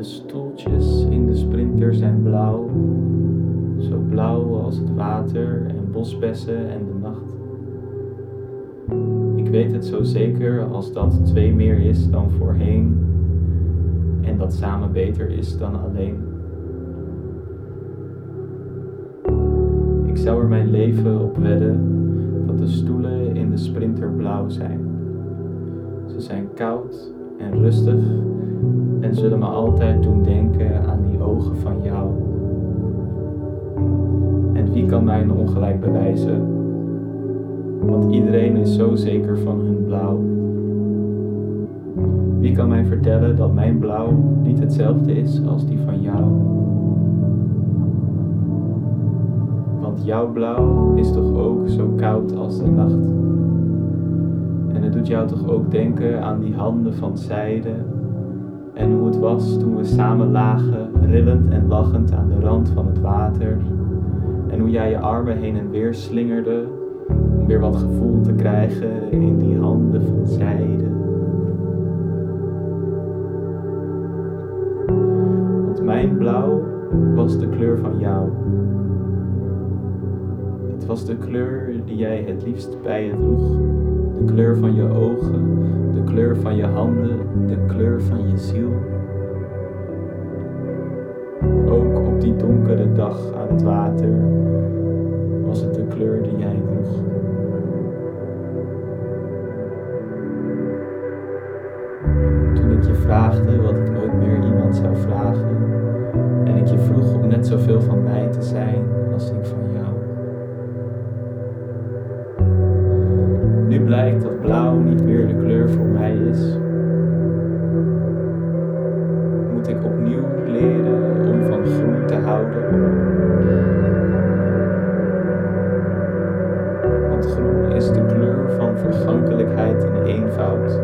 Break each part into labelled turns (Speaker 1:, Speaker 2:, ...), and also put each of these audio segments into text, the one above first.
Speaker 1: stoeltjes in de sprinter zijn blauw, zo blauw als het water en bosbessen en de nacht. Ik weet het zo zeker als dat twee meer is dan voorheen en dat samen beter is dan alleen. Ik zou er mijn leven op wedden dat de stoelen in de sprinter blauw zijn. Ze zijn koud en rustig en zullen me altijd doen denken aan die ogen van jou. En wie kan mij een ongelijk bewijzen? Want iedereen is zo zeker van hun blauw. Wie kan mij vertellen dat mijn blauw niet hetzelfde is als die van jou? Want jouw blauw is toch ook zo koud als de nacht? En het doet jou toch ook denken aan die handen van zijde en hoe het was toen we samen lagen, rillend en lachend aan de rand van het water. En hoe jij je armen heen en weer slingerde om weer wat gevoel te krijgen in die handen van zijde. Want mijn blauw was de kleur van jou. Het was de kleur die jij het liefst bij je droeg. De kleur van je ogen, kleur van je handen, de kleur van je ziel. Ook op die donkere dag aan het water was het de kleur die jij droeg. Toen ik je vraagde wat ik nooit meer iemand zou vragen, en ik je vroeg om net zoveel van mij is. Moet ik opnieuw leren om van groen te houden? Want groen is de kleur van vergankelijkheid en eenvoud.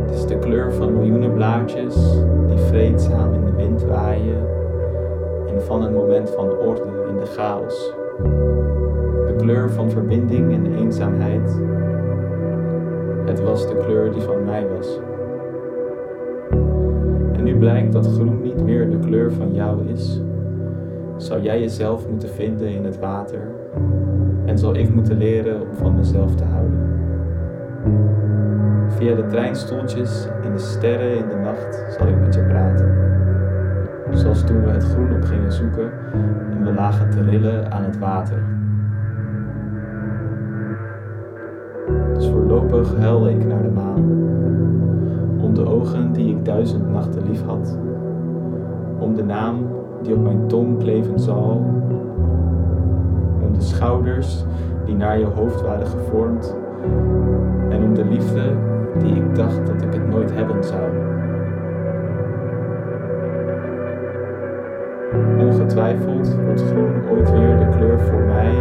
Speaker 1: Het is de kleur van miljoenen blaadjes die vreedzaam in de wind waaien en van een moment van orde in de chaos kleur van verbinding en eenzaamheid. Het was de kleur die van mij was. En nu blijkt dat groen niet meer de kleur van jou is. Zal jij jezelf moeten vinden in het water en zal ik moeten leren om van mezelf te houden. Via de treinstoeltjes in de sterren in de nacht zal ik met je praten. Zoals toen we het groen op gingen zoeken en we lagen te rillen aan het water. Dus voorlopig huilde ik naar de maan. Om de ogen die ik duizend nachten lief had. Om de naam die op mijn tong kleven zal. Om de schouders die naar je hoofd waren gevormd. En om de liefde die ik dacht dat ik het nooit hebben zou. Ongetwijfeld wordt groen ooit weer de kleur voor mij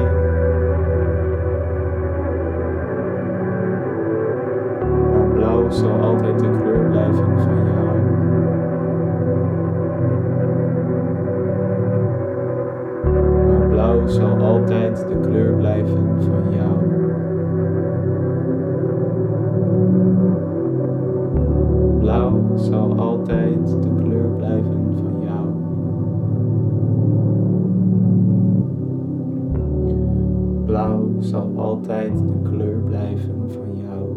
Speaker 1: altijd de kleur blijven van jou. Blauw zal altijd de kleur blijven van jou. Blauw zal altijd de kleur blijven van jou.